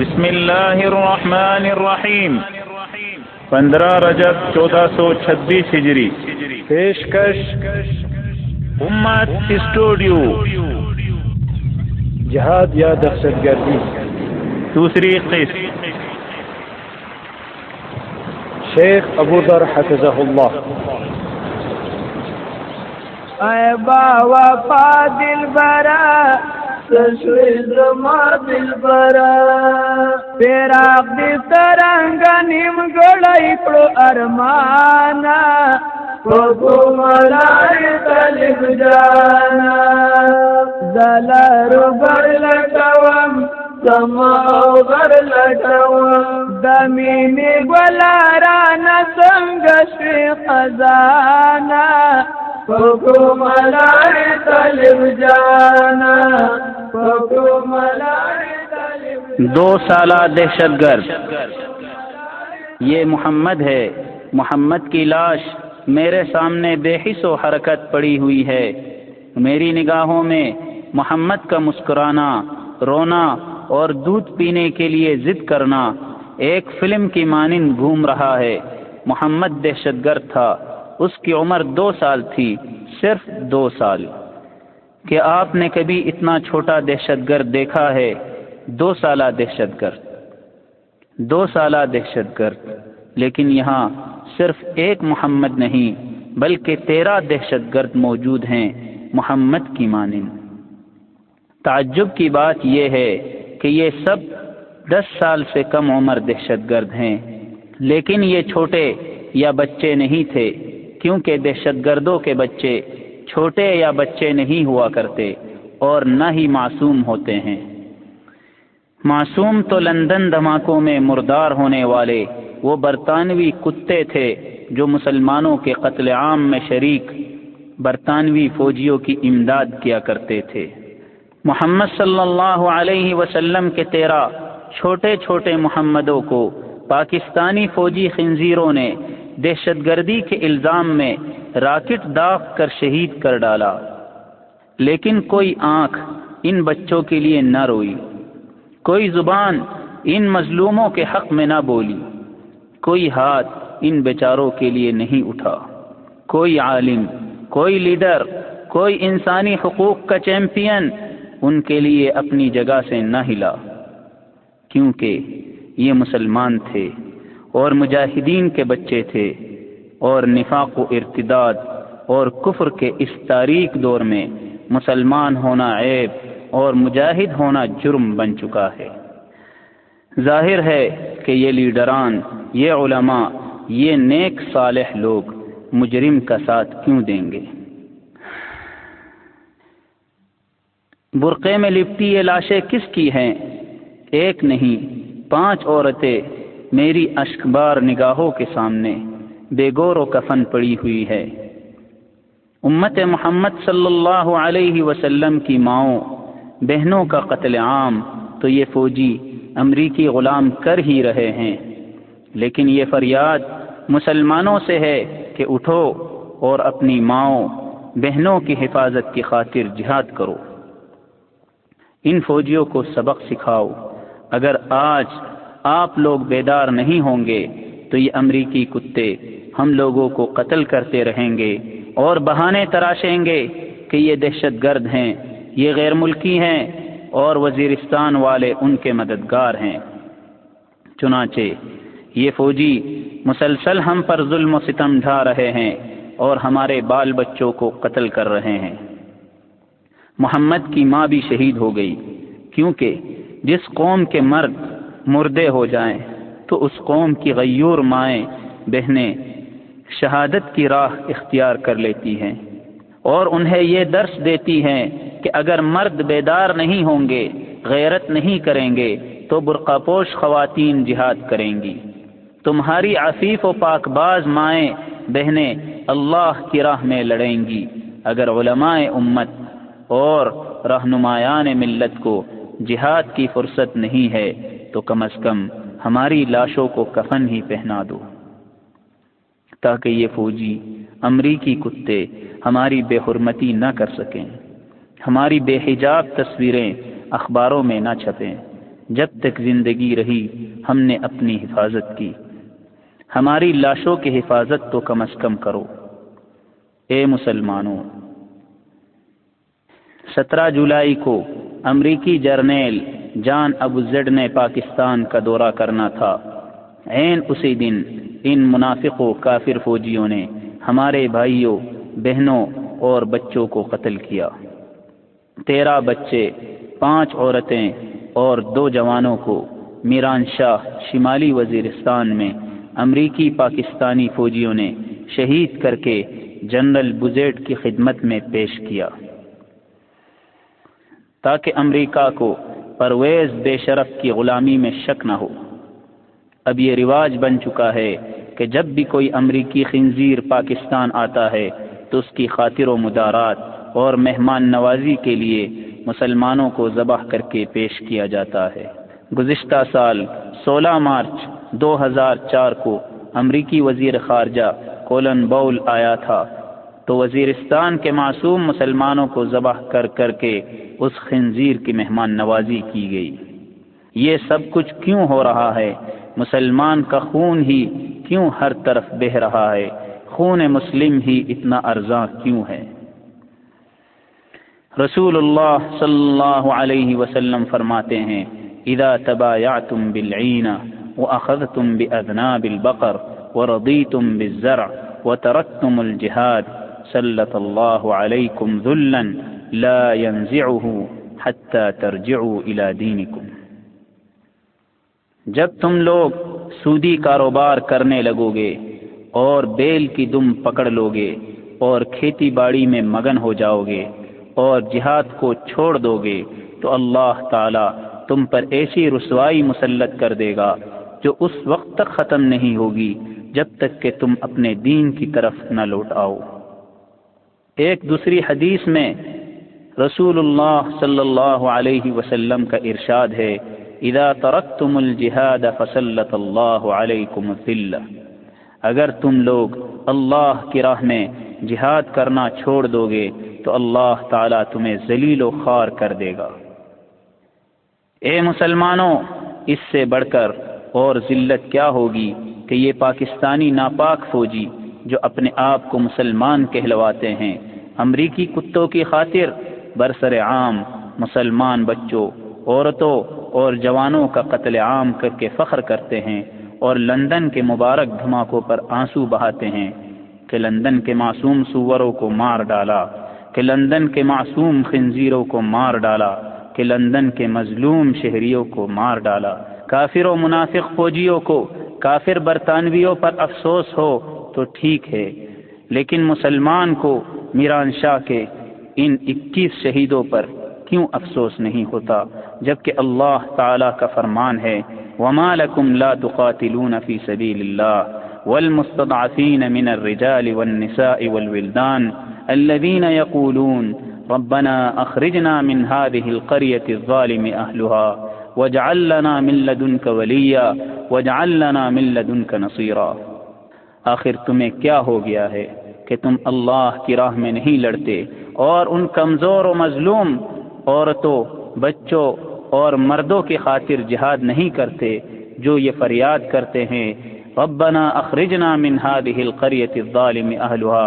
بسم اللہ الرحمن الرحیم پندرہ رجب چودہ سو چھبیس ہجری پیشکش امت اسٹوڈیو جہاد یا دہشت گردی دوسری قسط شیخ ابو ذر حفظہ اللہ اے با وفا دل برا زما دل برا پیرا دی ترنگ نیم گڑائی کڑو ارمانا کو ملائی طلب جانا زلارو بر لٹوم زما غر لٹوم دمینی گلارانا سنگ شی خزانا کو ملائی طلب جانا دو سالہ دہشت گرد یہ محمد ہے۔ محمد کی لاش میرے سامنے بے حص و حرکت پڑی ہوئی ہے۔ میری نگاہوں میں محمد کا مسکرانا، رونا اور دودھ پینے کے لیے ضد کرنا ایک فلم کی مانند گھوم رہا ہے۔ محمد دہشت گرد تھا۔ اس کی عمر دو سال تھی، صرف دو سال۔ کہ آپ نے کبھی اتنا چھوٹا دہشت گرد دیکھا ہے، دو سالہ دہشت گرد۔ دو سالہ دہشت گرد۔ لیکن یہاں صرف ایک محمد نہیں، بلکہ تیرہ دہشت گرد موجود ہیں محمد کی مانند۔ تعجب کی بات یہ ہے کہ یہ سب دس سال سے کم عمر دہشت گرد ہیں۔ لیکن یہ چھوٹے یا بچے نہیں تھے، کیونکہ دہشت گردوں کے بچے چھوٹے یا بچے نہیں ہوا کرتے اور نہ ہی معصوم ہوتے ہیں۔ معصوم تو لندن دھماکوں میں مردار ہونے والے، وہ برطانوی کتے تھے جو مسلمانوں کے قتل عام میں شریک برطانوی فوجیوں کی امداد کیا کرتے تھے۔ محمد صلی اللہ علیہ وسلم کے تیرہ چھوٹے چھوٹے محمدوں کو پاکستانی فوجی خنزیروں نے دہشت گردی کے الزام میں راکٹ داغ کر شہید کر ڈالا۔ لیکن کوئی آنکھ ان بچوں کے لیے نہ روئی۔ کوئی زبان ان مظلوموں کے حق میں نہ بولی۔ کوئی ہاتھ ان بیچاروں کے لیے نہیں اٹھا۔ کوئی عالم، کوئی لیڈر، کوئی انسانی حقوق کا چیمپئن ان کے لیے اپنی جگہ سے نہ ہلا۔ کیونکہ یہ مسلمان تھے۔ اور مجاہدین کے بچے تھے، اور نفاق و ارتداد، اور کفر کے اس تاریخ دور میں مسلمان ہونا عیب اور مجاہد ہونا جرم بن چکا ہے۔ ظاہر ہے کہ یہ لیڈران، یہ علماء، یہ نیک صالح لوگ مجرم کا ساتھ کیوں دیں گے؟ برقعے میں لپٹی یہ لاشیں کس کی ہیں؟ ایک نہیں، پانچ عورتیں میری اشکبار نگاہوں کے سامنے بے گور و کفن پڑی ہوئی ہے۔ امت محمد صلی اللہ علیہ وسلم کی ماؤں، بہنوں کا قتل عام، تو یہ فوجی امریکی غلام کر ہی رہے ہیں۔ لیکن یہ فریاد مسلمانوں سے ہے کہ اٹھو اور اپنی ماؤں، بہنوں کی حفاظت کی خاطر جہاد کرو۔ ان فوجیوں کو سبق سکھاؤ۔ اگر آج آپ لوگ بیدار نہیں ہوں گے، تو یہ امریکی کتے ہم لوگوں کو قتل کرتے رہیں گے اور بہانے تراشیں گے کہ یہ دہشت گرد ہیں، یہ غیر ملکی ہیں اور وزیرستان والے ان کے مددگار ہیں۔ چنانچہ، یہ فوجی مسلسل ہم پر ظلم و ستم ڈھا رہے ہیں اور ہمارے بال بچوں کو قتل کر رہے ہیں۔ محمد کی ماں بھی شہید ہو گئی، کیونکہ جس قوم کے مرد مردے ہو جائیں، تو اس قوم کی غیور مائیں، بہنیں شہادت کی راہ اختیار کر لیتی ہیں۔ اور انہیں یہ درس دیتی ہیں کہ اگر مرد بیدار نہیں ہوں گے، غیرت نہیں کریں گے، تو برقع پوش خواتین جہاد کریں گی۔ تمہاری عفیف و پاک باز مائیں، بہنیں اللہ کی راہ میں لڑیں گی۔ اگر علماء امت اور رہنمایان ملت کو جہاد کی فرصت نہیں ہے تو کم از کم ہماری لاشوں کو کفن ہی پہنا دو۔ تاکہ یہ فوجی امریکی کتے ہماری بے حرمتی نہ کر سکیں۔ ہماری بے حجاب تصویریں اخباروں میں نہ چھپیں۔ جب تک زندگی رہی، ہم نے اپنی حفاظت کی۔ ہماری لاشوں کی حفاظت تو کم از کم کرو۔ اے مسلمانوں، سترہ جولائی کو امریکی جرنیل جان ابو زیڈ نے پاکستان کا دورہ کرنا تھا۔ عین اسی دن ان منافق و کافر فوجیوں نے ہمارے بھائیوں، بہنوں اور بچوں کو قتل کیا۔ تیرہ بچے، پانچ عورتیں اور دو جوانوں کو میران شاہ شمالی وزیرستان میں امریکی پاکستانی فوجیوں نے شہید کر کے جنرل بزیٹ کی خدمت میں پیش کیا۔ تاکہ امریکہ کو پرویز بے شرف کی غلامی میں شک نہ ہو۔ اب یہ رواج بن چکا ہے کہ جب بھی کوئی امریکی خنزیر پاکستان آتا ہے تو اس کی خاطر و مدارات اور مہمان نوازی کے لیے مسلمانوں کو ذبح کر کے پیش کیا جاتا ہے۔ گزشتہ سال سولہ مارچ دو ہزار چار کو امریکی وزیر خارجہ کولن باؤل آیا تھا۔ تو وزیرستان کے معصوم مسلمانوں کو ذبح کر کر کے اس خنزیر کی مہمان نوازی کی گئی۔ یہ سب کچھ کیوں ہو رہا ہے؟ مسلمان کا خون ہی کیوں ہر طرف بہ رہا ہے؟ خون مسلم ہی اتنا ارزاں کیوں ہے؟ رسول اللہ صلی اللہ علیہ وسلم فرماتے ہیں، اذا تبایعتم بالعین واخذتم باذناب البقر ورضیتم بالزرع وتركتم الجهاد سلط اللہ علیکم ذلا لا ينزعه حتى ترجعوا الى دینکم۔ جب تم لوگ سودی کاروبار کرنے لگو گے اور بیل کی دم پکڑ لو گے اور کھیتی باڑی میں مگن ہو جاؤ گے اور جہاد کو چھوڑ دو گے تو اللہ تعالی تم پر ایسی رسوائی مسلط کر دے گا جو اس وقت تک ختم نہیں ہوگی جب تک کہ تم اپنے دین کی طرف نہ لوٹ آؤ۔ ایک دوسری حدیث میں رسول اللہ صلی اللہ علیہ وسلم کا ارشاد ہے، اذا ترکتم الجہاد فسلط اللہ علیکم الذلہ. اگر تم لوگ اللہ کی راہ میں جہاد کرنا چھوڑ دو گے تو اللہ تعالیٰ تمہیں ذلیل و خوار کر دے گا۔ اے مسلمانوں، اس سے بڑھ کر اور ذلت کیا ہوگی کہ یہ پاکستانی ناپاک فوجی جو اپنے آپ کو مسلمان کہلواتے ہیں امریکی کتوں کی خاطر برسر عام، مسلمان بچوں، عورتوں اور جوانوں کا قتل عام کر کے فخر کرتے ہیں اور لندن کے مبارک دھماکوں پر آنسو بہاتے ہیں کہ لندن کے معصوم سوروں کو مار ڈالا، کہ لندن کے معصوم خنزیروں کو مار ڈالا، کہ لندن کے مظلوم شہریوں کو مار ڈالا۔ کافر و منافق فوجیوں کو، کافر برطانویوں پر افسوس ہو تو ٹھیک ہے، لیکن مسلمان کو میران شاہ کے ان اکیس شہیدوں پر کیوں افسوس نہیں ہوتا؟ جبکہ اللہ تعالی کا فرمان ہے، وما لكم لا تقاتلون في سبيل الله والمستضعفين من الرجال والنساء والولدان الذين يقولون ربنا أخرجنا من هذه القرية الظالم أهلها واجعل لنا من لدنك وليا واجعل لنا من لدنك نصيرا۔ آخر تمہیں کیا ہو گیا ہے؟ کہ تم اللہ کی راہ میں نہیں لڑتے اور ان کمزور و مظلوم عورتوں، بچوں اور مردوں کی خاطر جہاد نہیں کرتے جو یہ فریاد کرتے ہیں۔ ربنا اخرجنا من هذه القرية الظالم اهلها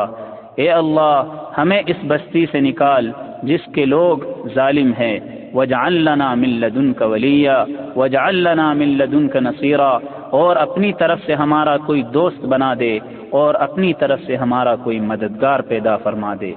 اے اللہ، ہمیں اس بستی سے نکال جس کے لوگ ظالم ہیں۔ وجعل لنا من لدنك وليا وجعل لنا من لدنك نصيرا اور اپنی طرف سے ہمارا کوئی دوست بنا دے۔ اور اپنی طرف سے ہمارا کوئی مددگار پیدا فرما دے۔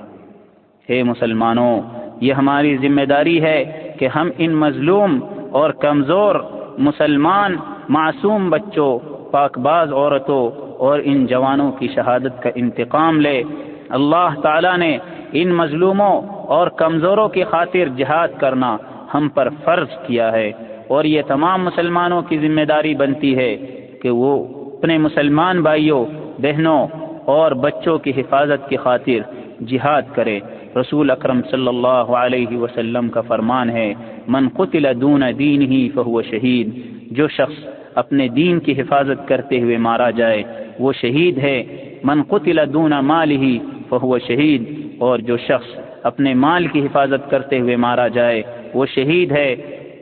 ہے مسلمانوں، یہ ہماری ذمہ داری ہے کہ ہم ان مظلوم اور کمزور، مسلمان، معصوم بچوں، پاک باز عورتوں اور ان جوانوں کی شہادت کا انتقام لے۔ اللہ تعالی نے ان مظلوموں اور کمزوروں کی خاطر جہاد کرنا ہم پر فرض کیا ہے۔ اور یہ تمام مسلمانوں کی ذمہ داری بنتی ہے کہ وہ اپنے مسلمان بھائیوں بہنوں اور بچوں کی حفاظت کی خاطر جہاد کرے۔ رسول اکرم صلی اللہ علیہ وسلم کا فرمان ہے، من قتل دون دین ہی فہو شہید جو شخص اپنے دین کی حفاظت کرتے ہوئے مارا جائے، وہ شہید ہے۔ من قتل دون مال ہی فہو شہید اور جو شخص اپنے مال کی حفاظت کرتے ہوئے مارا جائے، وہ شہید ہے۔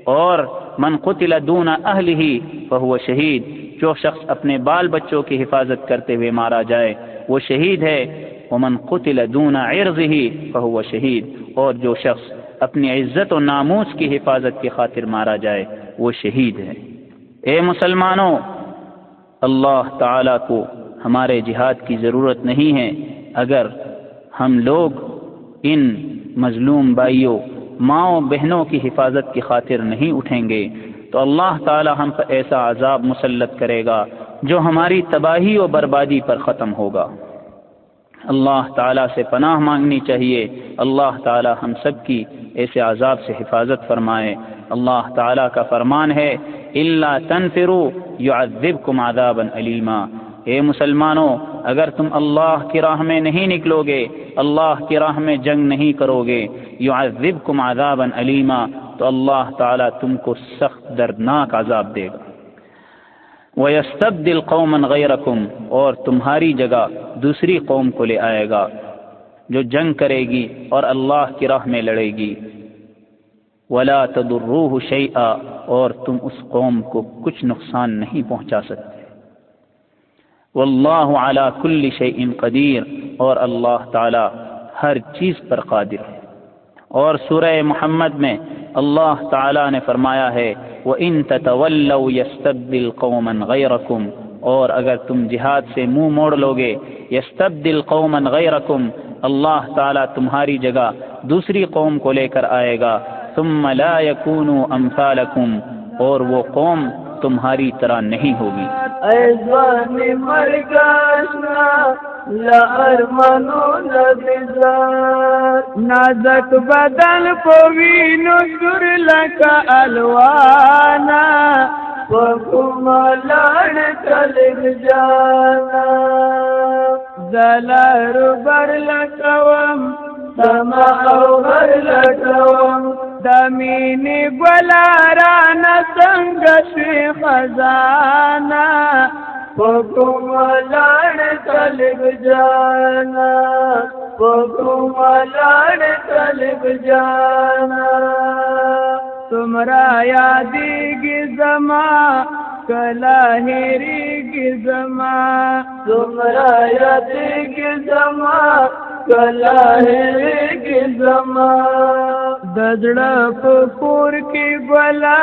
اور من قتل دون اہلہ فہو شہید جو شخص اپنے بال بچوں کی حفاظت کرتے ہوئے مارا جائے، وہ شہید ہے۔ ومن قتل دون عرضه فهو شہید۔ اور جو شخص اپنی عزت و ناموس کی حفاظت کی خاطر مارا جائے، وہ شہید ہے۔ اے مسلمانوں، اللہ تعالی کو ہمارے جہاد کی ضرورت نہیں ہے۔ اگر ہم لوگ ان مظلوم بھائیوں، ماؤں بہنوں کی حفاظت کی خاطر نہیں اٹھیں گے تو اللہ تعالی ہم پر ایسا عذاب مسلط کرے گا جو ہماری تباہی و بربادی پر ختم ہوگا۔ اللہ تعالیٰ سے پناہ مانگنی چاہیے۔ اللہ تعالیٰ ہم سب کی ایسے عذاب سے حفاظت فرمائے۔ اللہ تعالیٰ کا فرمان ہے اللہ تنفرو یعذبکم عذابا علیما اے مسلمانوں، اگر تم اللہ کی راہ میں نہیں نکلو گے، اللہ کی راہ میں جنگ نہیں کرو گے۔ یعذبکم عذابا علیما تو اللہ تعالیٰ تم کو سخت دردناک عذاب دے گا۔ وَيَسْتَبْدِلْ قَوْمًا غَيْرَكُمْ، اور تمہاری جگہ دوسری قوم کو لے آئے گا، جو جنگ کرے گی اور اللہ کی راہ میں لڑے گی۔ ولا تدروه شيئا، اور تم اس قوم کو کچھ نقصان نہیں پہنچا سکتے۔ واللہ علی کل شیء قدیر اور اللہ تعالی ہر چیز پر قادر ہے۔ اور سورہ محمد میں اللہ تعالی نے فرمایا ہے، وَإِن تَتَوَلَّوْ يَسْتَبْدِلْ قَوْمًا غَيْرَكُمْ، اور اگر تم جہاد سے منہ مو موڑ لو گے یستبدل قوما غیرکم اللہ تعالی تمہاری جگہ دوسری قوم کو لے کر آئے گا، ثم لا يكونوا امثالکم اور وہ قوم تمہاری طرح نہیں ہوگی۔ نازک بدل پوی نور لکا الوانا۔ لڑ چل جانا۔ دلر بر لکوم سما بر لکوم۔ دمینی گلارا نسنگ شی خزانہ پکم لڑ چل جانا پکم لڑ چل جانا۔ تمرا یادی گی زما کلا ہیری گی زما تمرا یادی گی زما کلا ہیری گی زما پور کی گلا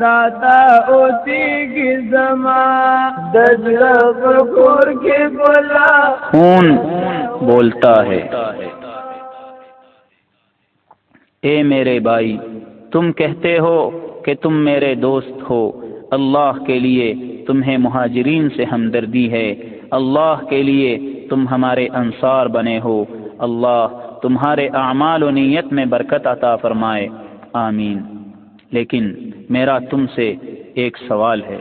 راتا اوتی گی زما دزڑ پور کی گلا خون بولتا ہے۔ اے میرے بھائی، تم کہتے ہو کہ تم میرے دوست ہو۔ اللہ کے لیے تمہیں مہاجرین سے ہمدردی ہے۔ اللہ کے لیے تم ہمارے انصار بنے ہو۔ اللہ تمہارے اعمال و نیت میں برکت عطا فرمائے۔ آمین۔ لیکن میرا تم سے ایک سوال ہے۔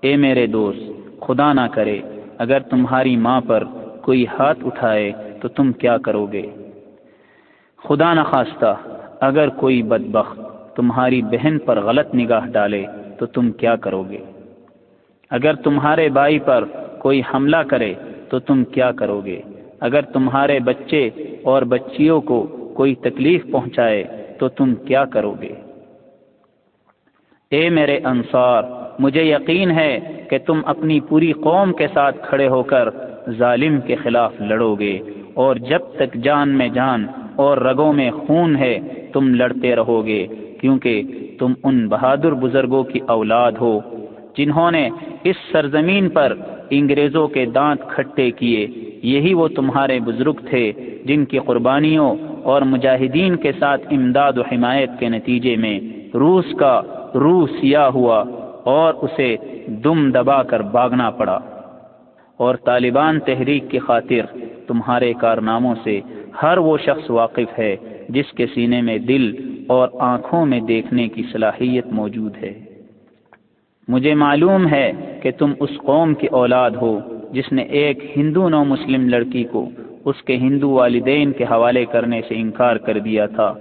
اے میرے دوست، خدا نہ کرے، اگر تمہاری ماں پر کوئی ہاتھ اٹھائے تو تم کیا کرو گے؟ خدا نہ خواستہ، اگر کوئی بدبخت تمہاری بہن پر غلط نگاہ ڈالے تو تم کیا کرو گے؟ اگر تمہارے بھائی پر کوئی حملہ کرے تو تم کیا کرو گے؟ اگر تمہارے بچے اور بچیوں کو کوئی تکلیف پہنچائے تو تم کیا کرو گے؟ اے میرے انصار، مجھے یقین ہے کہ تم اپنی پوری قوم کے ساتھ کھڑے ہو کر ظالم کے خلاف لڑو گے، اور جب تک جان میں جان اور رگوں میں خون ہے، تم لڑتے رہو گے، کیونکہ تم ان بہادر بزرگوں کی اولاد ہو، جنہوں نے اس سرزمین پر انگریزوں کے دانت کھٹے کیے۔ یہی وہ تمہارے بزرگ تھے جن کی قربانیوں اور مجاہدین کے ساتھ امداد و حمایت کے نتیجے میں روس کا روح سیاہ ہوا اور اسے دم دبا کر باغنا پڑا۔ اور طالبان تحریک کی خاطر تمہارے کارناموں سے ہر وہ شخص واقف ہے جس کے سینے میں دل اور آنکھوں میں دیکھنے کی صلاحیت موجود ہے۔ مجھے معلوم ہے کہ تم اس قوم کی اولاد ہو جس نے ایک ہندو نو مسلم لڑکی کو اس کے ہندو والدین کے حوالے کرنے سے انکار کر دیا تھا۔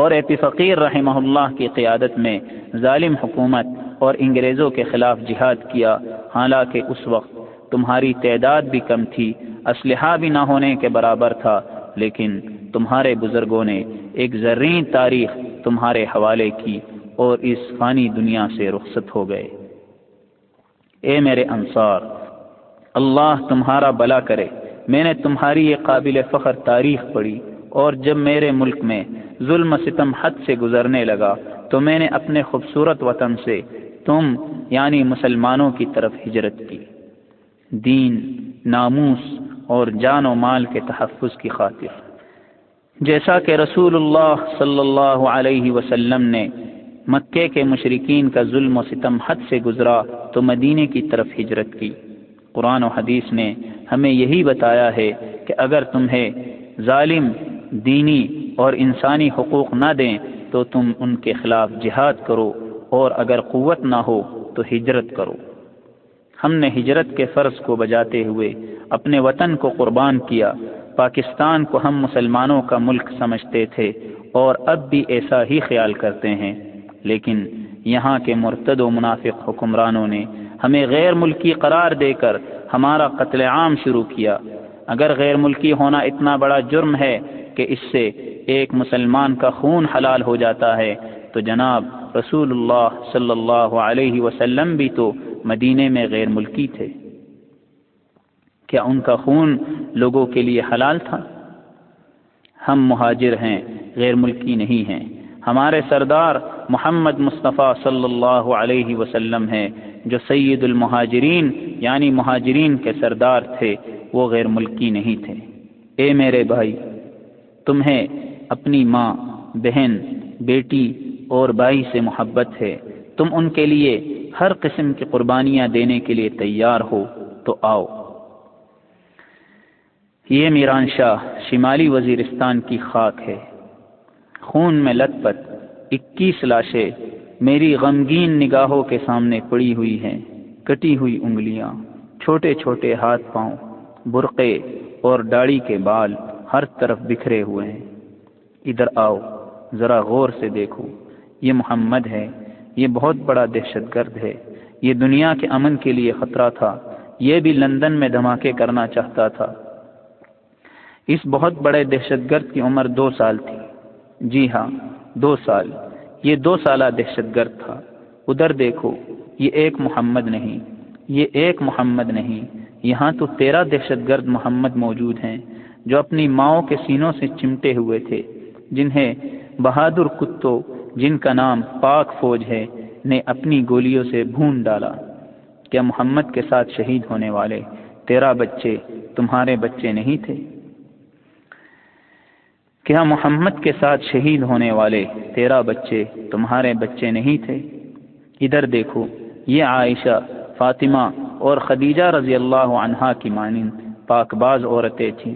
اور ایپی فقیر رحمہ اللہ کی قیادت میں ظالم حکومت اور انگریزوں کے خلاف جہاد کیا۔ حالانکہ اس وقت تمہاری تعداد بھی کم تھی، اسلحہ بھی نہ ہونے کے برابر تھا، لیکن تمہارے بزرگوں نے ایک زرین تاریخ تمہارے حوالے کی اور اس فانی دنیا سے رخصت ہو گئے۔ اے میرے انصار، اللہ تمہارا بلا کرے، میں نے تمہاری یہ قابل فخر تاریخ پڑھی۔ اور جب میرے ملک میں ظلم ستم حد سے گزرنے لگا تو میں نے اپنے خوبصورت وطن سے تم یعنی مسلمانوں کی طرف ہجرت کی۔ دین، ناموس اور جان و مال کے تحفظ کی خاطر۔ جیسا کہ رسول اللہ صلی اللہ علیہ وسلم نے مکے کے مشرقین کا ظلم و ستم حد سے گزرا تو مدینے کی طرف ہجرت کی۔ قرآن و حدیث نے ہمیں یہی بتایا ہے کہ اگر تمہیں ظالم دینی اور انسانی حقوق نہ دیں تو تم ان کے خلاف جہاد کرو اور اگر قوت نہ ہو تو ہجرت کرو۔ ہم نے ہجرت کے فرض کو بجاتے ہوئے اپنے وطن کو قربان کیا۔ پاکستان کو ہم مسلمانوں کا ملک سمجھتے تھے اور اب بھی ایسا ہی خیال کرتے ہیں۔ لیکن یہاں کے مرتد و منافق حکمرانوں نے ہمیں غیر ملکی قرار دے کر ہمارا قتل عام شروع کیا۔ اگر غیر ملکی ہونا اتنا بڑا جرم ہے کہ اس سے ایک مسلمان کا خون حلال ہو جاتا ہے، تو جناب رسول اللہ صلی اللہ علیہ وسلم بھی تو مدینے میں غیر ملکی تھے۔ کیا ان کا خون لوگوں کے لیے حلال تھا؟ ہم مہاجر ہیں، غیر ملکی نہیں ہیں۔ ہمارے سردار محمد مصطفیٰ صلی اللہ علیہ وسلم ہیں، جو سید المہاجرین یعنی مہاجرین کے سردار تھے۔ وہ غیر ملکی نہیں تھے۔ اے میرے بھائی، تمہیں اپنی ماں، بہن، بیٹی اور بھائی سے محبت ہے۔ تم ان کے لیے ہر قسم کی قربانیاں دینے کے لیے تیار ہو، تو آؤ۔ یہ میران شاہ شمالی وزیرستان کی خاک ہے۔ خون میں لت پت اکیس لاشیں میری غمگین نگاہوں کے سامنے پڑی ہوئی ہیں، کٹی ہوئی انگلیاں، چھوٹے چھوٹے ہاتھ پاؤں۔ برقے اور داڑھی کے بال ہر طرف بکھرے ہوئے ہیں۔ ادھر آؤ، ذرا غور سے دیکھو۔ یہ محمد ہے، یہ بہت بڑا دہشت گرد ہے۔ یہ دنیا کے امن کے لیے خطرہ تھا۔ یہ بھی لندن میں دھماکے کرنا چاہتا تھا۔ اس بہت بڑے دہشت گرد کی عمر دو سال تھی۔ جی ہاں دو سال۔ یہ دو سالہ دہشت گرد تھا۔ ادھر دیکھو، یہ ایک محمد نہیں، یہ ایک محمد نہیں۔ یہاں تو تیرہ دہشت گرد محمد موجود ہیں، جو اپنی ماؤں کے سینوں سے چمٹے ہوئے تھے، جنہیں بہادر کتوں، جن کا نام پاک فوج ہے، نے اپنی گولیوں سے بھون ڈالا۔ کیا محمد کے ساتھ شہید ہونے والے تیرہ بچے تمہارے بچے نہیں تھے؟ کیا محمد کے ساتھ شہید ہونے والے تیرہ بچے تمہارے بچے نہیں تھے؟ ادھر دیکھو، یہ عائشہ، فاطمہ اور خدیجہ رضی اللہ عنہا کی مانند پاک باز عورتیں تھیں۔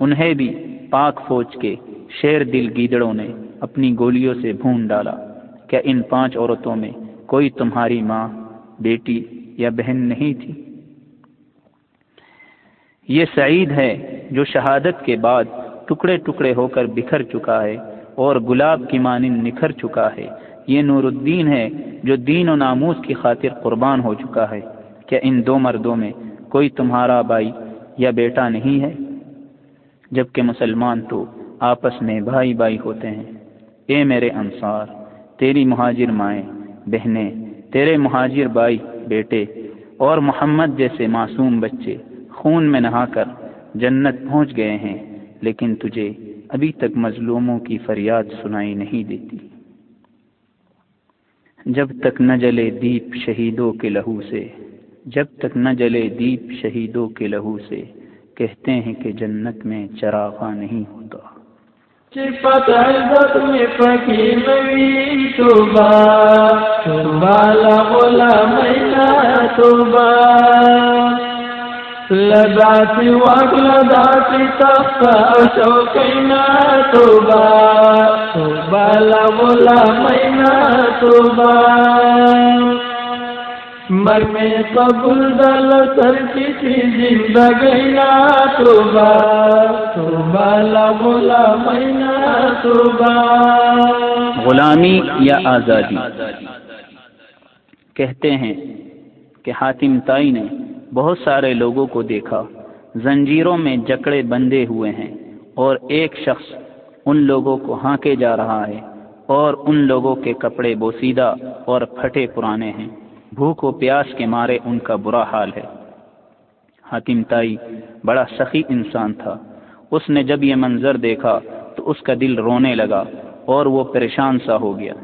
انہیں بھی پاک فوج کے شیر دل گیدڑوں نے اپنی گولیوں سے بھون ڈالا کیا ان پانچ عورتوں میں کوئی تمہاری ماں، بیٹی یا بہن نہیں تھی۔ یہ سعید ہے جو شہادت کے بعد ٹکڑے ٹکڑے ہو کر بکھر چکا ہے اور گلاب کی مانند نکھر چکا ہے۔ یہ نور الدین ہے جو دین و ناموس کی خاطر قربان ہو چکا ہے۔ کیا ان دو مردوں میں کوئی تمہارا بھائی یا بیٹا نہیں ہے؟ جبکہ مسلمان تو آپس میں بھائی بھائی ہوتے ہیں۔ اے میرے انصار، تیری مہاجر مائیں، بہنیں، تیرے مہاجر بھائی، بیٹے اور محمد جیسے معصوم بچے خون میں نہا کر جنت پہنچ گئے ہیں، لیکن تجھے ابھی تک مظلوموں کی فریاد سنائی نہیں دیتی۔ جب تک نہ جلے دیپ شہیدوں کے لہو سے جب تک نہ جلے دیپ شہیدوں کے لہو سے، کہتے ہیں کہ جنت میں چراغا نہیں ہوتا۔ صفت عزت میں فقیر نبی توبہ توبہ لغلام توبہ۔ لذات وقت توبہ۔ مر میں قبول دل سر کسی زندگی نا توبہ توبہ لبولا مینا توبہ۔ غلامی یا آزادی؟ کہتے ہیں کہ حاتم تائی نے بہت سارے لوگوں کو دیکھا، زنجیروں میں جکڑے بندے ہوئے ہیں اور ایک شخص ان لوگوں کو ہانکے جا رہا ہے اور ان لوگوں کے کپڑے بوسیدہ اور پھٹے پرانے ہیں۔ بھوک و پیاس کے مارے ان کا برا حال ہے۔ حاتم تائی بڑا سخی انسان تھا۔ اس نے جب یہ منظر دیکھا تو اس کا دل رونے لگا اور وہ پریشان سا ہو گیا۔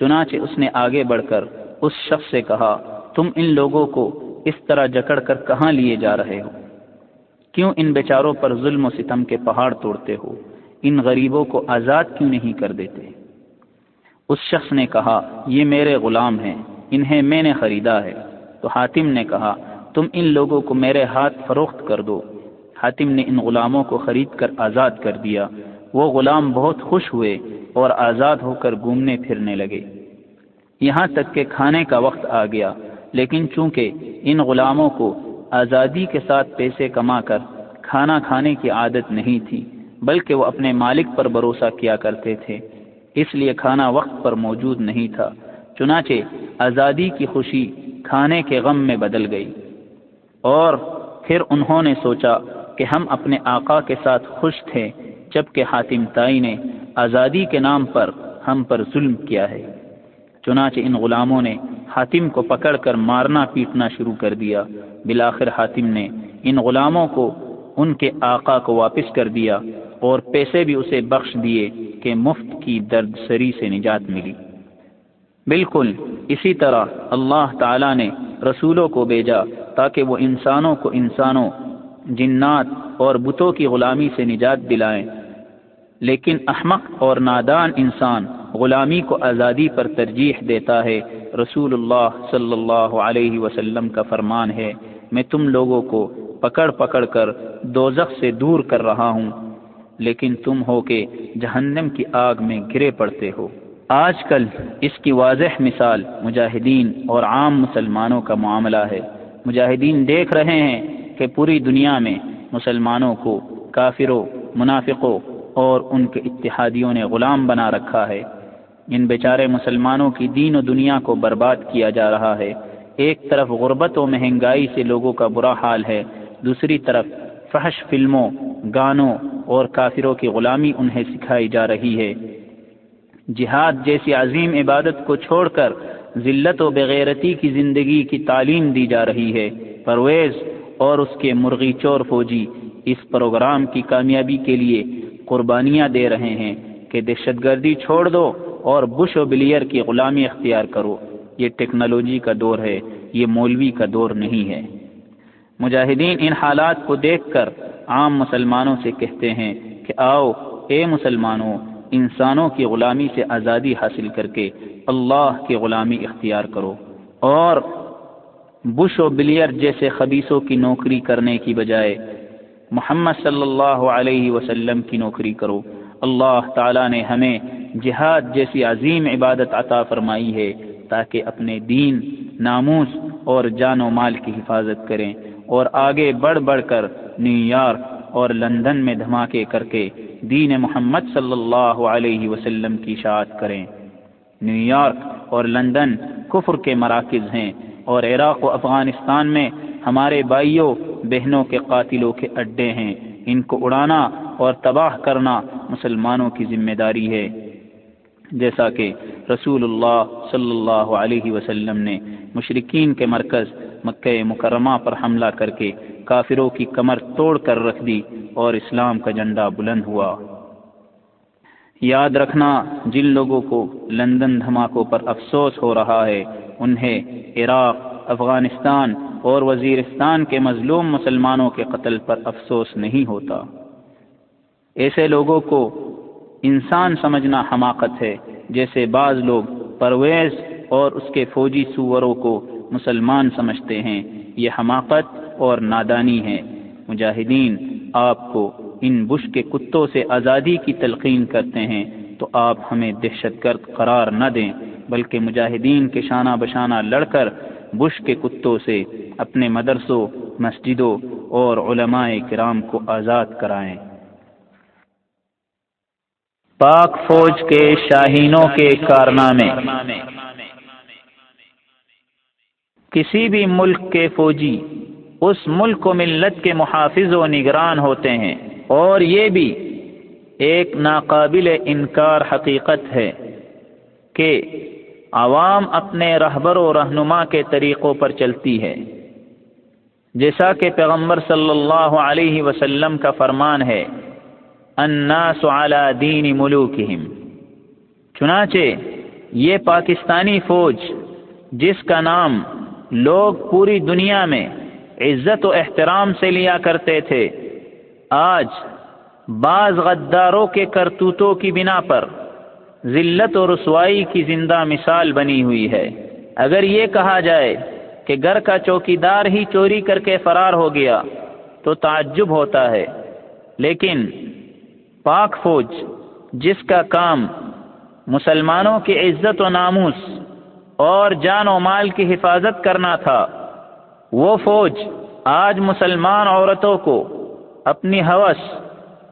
چنانچہ اس نے آگے بڑھ کر اس شخص سے کہا، تم ان لوگوں کو اس طرح جکڑ کر کہاں لیے جا رہے ہو؟ کیوں ان بیچاروں پر ظلم و ستم کے پہاڑ توڑتے ہو؟ ان غریبوں کو آزاد کیوں نہیں کر دیتے؟ اس شخص نے کہا، یہ میرے غلام ہیں۔ انہیں میں نے خریدا ہے۔ تو حاتم نے کہا، تم ان لوگوں کو میرے ہاتھ فروخت کر دو۔ حاتم نے ان غلاموں کو خرید کر آزاد کر دیا۔ وہ غلام بہت خوش ہوئے اور آزاد ہو کر گھومنے پھرنے لگے۔ یہاں تک کہ کھانے کا وقت آ گیا، لیکن چونکہ ان غلاموں کو آزادی کے ساتھ پیسے کما کر کھانا کھانے کی عادت نہیں تھی، بلکہ وہ اپنے مالک پر بھروسہ کیا کرتے تھے۔ اس لیے کھانا وقت پر موجود نہیں تھا۔ چنانچہ آزادی کی خوشی کھانے کے غم میں بدل گئی۔ اور پھر انہوں نے سوچا کہ ہم اپنے آقا کے ساتھ خوش تھے، جبکہ حاتم تائی نے آزادی کے نام پر ہم پر ظلم کیا ہے۔ چنانچہ ان غلاموں نے حاتم کو پکڑ کر مارنا پیٹنا شروع کر دیا۔ بلاخر حاتم نے ان غلاموں کو ان کے آقا کو واپس کر دیا اور پیسے بھی اسے بخش دیے کہ مفت کی درد سری سے نجات ملی۔ بالکل اسی طرح اللہ تعالی نے رسولوں کو بھیجا تاکہ وہ انسانوں کو انسانوں، جنات اور بتوں کی غلامی سے نجات دلائیں۔ لیکن احمق اور نادان انسان غلامی کو آزادی پر ترجیح دیتا ہے۔ رسول اللہ صلی اللہ علیہ وسلم کا فرمان ہے، میں تم لوگوں کو پکڑ پکڑ کر دوزخ سے دور کر رہا ہوں، لیکن تم ہو کہ جہنم کی آگ میں گرے پڑتے ہو۔ آج کل اس کی واضح مثال مجاہدین اور عام مسلمانوں کا معاملہ ہے۔ مجاہدین دیکھ رہے ہیں کہ پوری دنیا میں مسلمانوں کو کافروں، منافقوں اور ان کے اتحادیوں نے غلام بنا رکھا ہے۔ ان بیچارے مسلمانوں کی دین و دنیا کو برباد کیا جا رہا ہے۔ ایک طرف غربت و مہنگائی سے لوگوں کا برا حال ہے، دوسری طرف فحش فلموں، گانوں اور کافروں کی غلامی انہیں سکھائی جا رہی ہے۔ جہاد جیسی عظیم عبادت کو چھوڑ کر ذلت و بغیرتی کی زندگی کی تعلیم دی جا رہی ہے۔ پرویز اور اس کے مرغی چور فوجی اس پروگرام کی کامیابی کے لیے قربانیاں دے رہے ہیں کہ دہشت گردی چھوڑ دو اور بش و بلیئر کی غلامی اختیار کرو۔ یہ ٹیکنالوجی کا دور ہے، یہ مولوی کا دور نہیں ہے۔ مجاہدین ان حالات کو دیکھ کر عام مسلمانوں سے کہتے ہیں کہ آؤ، اے مسلمانوں انسانوں کی غلامی سے آزادی حاصل کر کے اللہ کی غلامی اختیار کرو اور بش و بلیئر جیسے خبیصوں کی نوکری کرنے کی بجائے محمد صلی اللہ علیہ وسلم کی نوکری کرو۔ اللہ تعالیٰ نے ہمیں جہاد جیسی عظیم عبادت عطا فرمائی ہے تاکہ اپنے دین، ناموس اور جان و مال کی حفاظت کریں اور آگے بڑھ بڑھ کر نیو یارک اور لندن میں دھماکے کر کے دین محمد صلی اللہ علیہ وسلم کی شاعت کریں۔ نیو یارک اور لندن کفر کے مراکز ہیں اور عراق و افغانستان میں ہمارے بھائیوں، بہنوں کے قاتلوں کے اڈے ہیں۔ ان کو اڑانا اور تباہ کرنا مسلمانوں کی ذمہ داری ہے۔ جیسا کہ رسول اللہ صلی اللہ علیہ وسلم نے مشرقین کے مرکز مکہ مکرمہ پر حملہ کر کے کافروں کی کمر توڑ کر رکھ دی اور اسلام کا جھنڈا بلند ہوا۔ یاد رکھنا، جن لوگوں کو لندن دھماکوں پر افسوس ہو رہا ہے، انہیں عراق، افغانستان اور وزیرستان کے مظلوم مسلمانوں کے قتل پر افسوس نہیں ہوتا۔ ایسے لوگوں کو انسان سمجھنا حماقت ہے، جیسے بعض لوگ پرویز اور اس کے فوجی سوروں کو مسلمان سمجھتے ہیں۔ یہ حماقت اور نادانی ہے مجاہدین، آپ کو ان بش کے کتوں سے آزادی کی تلقین کرتے ہیں، تو آپ ہمیں دہشت گرد قرار نہ دیں، بلکہ مجاہدین کے شانہ بشانہ لڑ کر بش کے کتوں سے اپنے مدرسوں، مسجدوں اور علماء کرام کو آزاد کرائیں۔ پاک فوج کے شاہینوں کے کارنامے۔ کسی بھی ملک کے فوجی اس ملک و ملت کے محافظ و نگران ہوتے ہیں اور یہ بھی ایک ناقابل انکار حقیقت ہے کہ عوام اپنے رہبر و رہنما کے طریقوں پر چلتی ہے۔ جیسا کہ پیغمبر صلی اللہ علیہ وسلم کا فرمان ہے، الناس على دین ملوکہم۔ چنانچہ یہ پاکستانی فوج، جس کا نام لوگ پوری دنیا میں عزت و احترام سے لیا کرتے تھے۔ آج بعض غداروں کے کرتوتوں کی بنا پر ذلت و رسوائی کی زندہ مثال بنی ہوئی ہے۔ اگر یہ کہا جائے کہ گھر کا چوکی دار ہی چوری کر کے فرار ہو گیا تو تعجب ہوتا ہے۔ لیکن پاک فوج جس کا کام مسلمانوں کی عزت و ناموس اور جان و مال کی حفاظت کرنا تھا وہ فوج آج مسلمان عورتوں کو اپنی حوث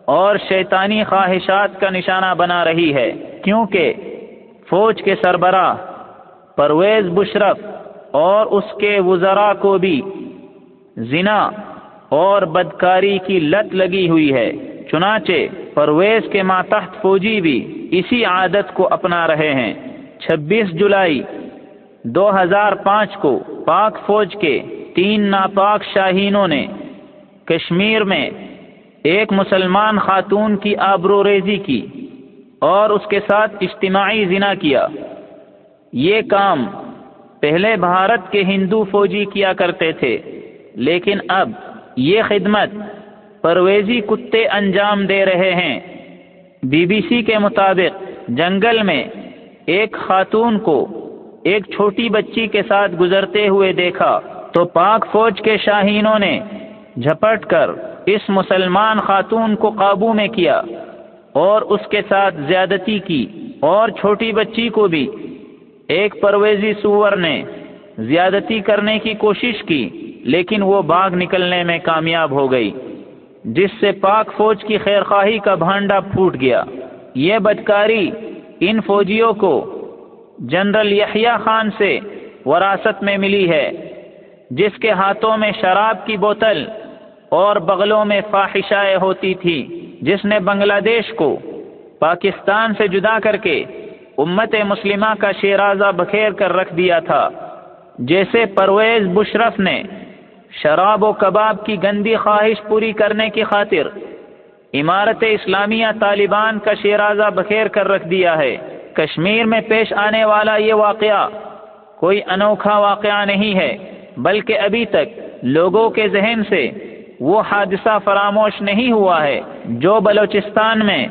اور شیطانی خواہشات کا نشانہ بنا رہی ہے، کیونکہ فوج کے سربراہ پرویز بشرف اور اس کے وزراء کو بھی زنا اور بدکاری کی لت لگی ہوئی ہے، چنانچہ پرویز کے ماتحت فوجی بھی اسی عادت کو اپنا رہے ہیں۔ چھبیس جولائی دو ہزار پانچ کو پاک فوج کے تین ناپاک شاہینوں نے کشمیر میں ایک مسلمان خاتون کی آبرو ریزی کی اور اس کے ساتھ اجتماعی زنا کیا۔ یہ کام پہلے بھارت کے ہندو فوجی کیا کرتے تھے، لیکن اب یہ خدمت پرویزی کتے انجام دے رہے ہیں۔ بی بی سی کے مطابق جنگل میں ایک خاتون کو ایک چھوٹی بچی کے ساتھ گزرتے ہوئے دیکھا۔ تو پاک فوج کے شاہینوں نے جھپٹ کر اس مسلمان خاتون کو قابو میں کیا اور اس کے ساتھ زیادتی کی اور چھوٹی بچی کو بھی۔ ایک پرویزی سور نے زیادتی کرنے کی کوشش کی، لیکن وہ باغ نکلنے میں کامیاب ہو گئی، جس سے پاک فوج کی خیرخواہی کا بھانڈا پھوٹ گیا۔ یہ بدکاری ان فوجیوں کو جنرل یحییٰ خان سے وراثت میں ملی ہے۔ جس کے ہاتھوں میں شراب کی بوتل اور بغلوں میں فاحشائیں ہوتی تھی، جس نے بنگلہ دیش کو پاکستان سے جدا کر کے امت مسلمہ کا شیرازہ بکھیر کر رکھ دیا تھا، جیسے پرویز بشرف نے شراب و کباب کی گندی خواہش پوری کرنے کی خاطر عمارت اسلامیہ طالبان کا شیرازہ بکھیر کر رکھ دیا ہے۔ کشمیر میں پیش آنے والا یہ واقعہ کوئی انوکھا واقعہ نہیں ہے۔ بلکہ ابھی تک لوگوں کے ذہن سے وہ حادثہ فراموش نہیں ہوا ہے جو بلوچستان میں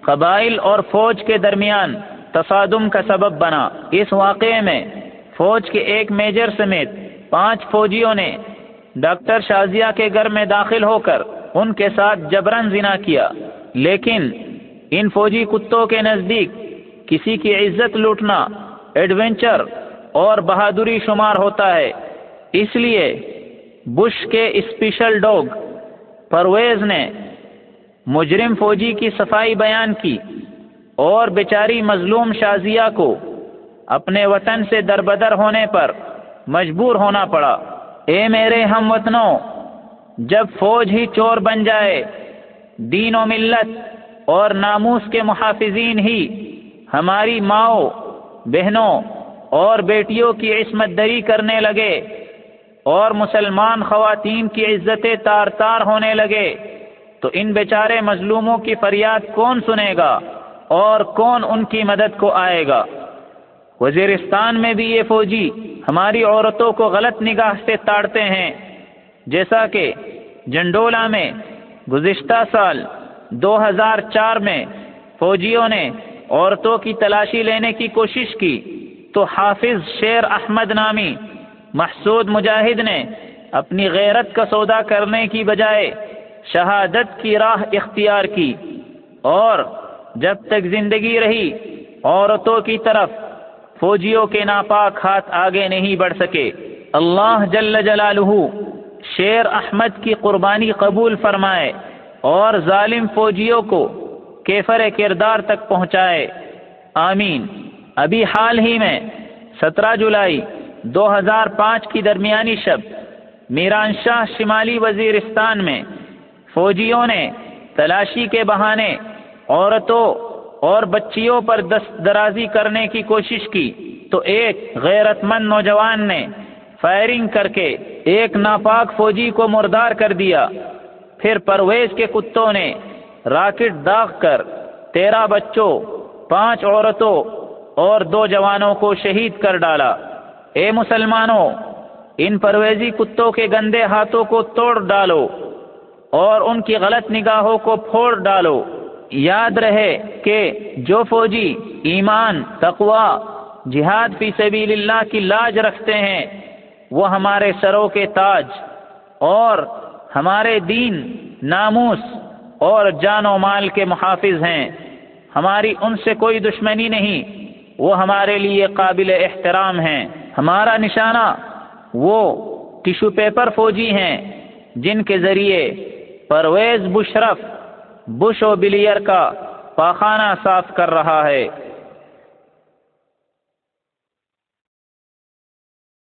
قبائل اور فوج کے درمیان تصادم کا سبب بنا۔ اس واقعے میں فوج کے ایک میجر سمیت پانچ فوجیوں نے ڈاکٹر شازیہ کے گھر میں داخل ہو کر ان کے ساتھ جبرن زنا کیا۔ لیکن ان فوجی کتوں کے نزدیک کسی کی عزت لوٹنا ایڈونچر اور بہادری شمار ہوتا ہے۔ اس لیے بش کے اسپیشل ڈوگ پرویز نے مجرم فوجی کی صفائی بیان کی اور بیچاری مظلوم شازیہ کو اپنے وطن سے دربدر ہونے پر مجبور ہونا پڑا۔ اے میرے ہم وطنوں، جب فوج ہی چور بن جائے، دین و ملت اور ناموس کے محافظین ہی ہماری ماؤں، بہنوں اور بیٹیوں کی عصمت دری کرنے لگے اور مسلمان خواتین کی عزتیں تار تار ہونے لگے تو ان بیچارے مظلوموں کی فریاد کون سنے گا اور کون ان کی مدد کو آئے گا؟ وزیرستان میں بھی یہ فوجی ہماری عورتوں کو غلط نگاہ سے تاڑتے ہیں، جیسا کہ جنڈولا میں گزشتہ سال دو ہزار چار میں فوجیوں نے عورتوں کی تلاشی لینے کی کوشش کی تو حافظ شیر احمد نامی محسود مجاہد نے اپنی غیرت کا سودا کرنے کی بجائے شہادت کی راہ اختیار کی اور جب تک زندگی رہی، عورتوں کی طرف فوجیوں کے ناپاک ہاتھ آگے نہیں بڑھ سکے۔ اللہ جل جلالہ شیر احمد کی قربانی قبول فرمائے اور ظالم فوجیوں کو کیفر کردار تک پہنچائے۔ آمین۔ ابھی حال ہی میں سترہ جولائی دو ہزار پانچ کی درمیانی شب، میران شاہ شمالی وزیرستان میں فوجیوں نے تلاشی کے بہانے عورتوں اور بچیوں پر دست درازی کرنے کی کوشش کی۔ تو ایک غیرت مند نوجوان نے فائرنگ کر کے ایک ناپاک فوجی کو مردار کر دیا۔ پھر پرویز کے کتوں نے راکٹ داغ کر تیرہ بچوں، پانچ عورتوں اور دو جوانوں کو شہید کر ڈالا۔ اے مسلمانوں، ان پرویزی کتوں کے گندے ہاتھوں کو توڑ ڈالو اور ان کی غلط نگاہوں کو پھوڑ ڈالو۔ یاد رہے کہ جو فوجی ایمان تقوا جہاد فی سبیل اللہ کی لاج رکھتے ہیں، وہ ہمارے سروں کے تاج اور ہمارے دین ناموس اور جان و مال کے محافظ ہیں۔ ہماری ان سے کوئی دشمنی نہیں، وہ ہمارے لیے قابل احترام ہیں۔ ہمارا نشانہ وہ ٹیشو پیپر فوجی ہیں جن کے ذریعے پرویز بشرف بش و بلیئر کا پاخانہ صاف کر رہا ہے۔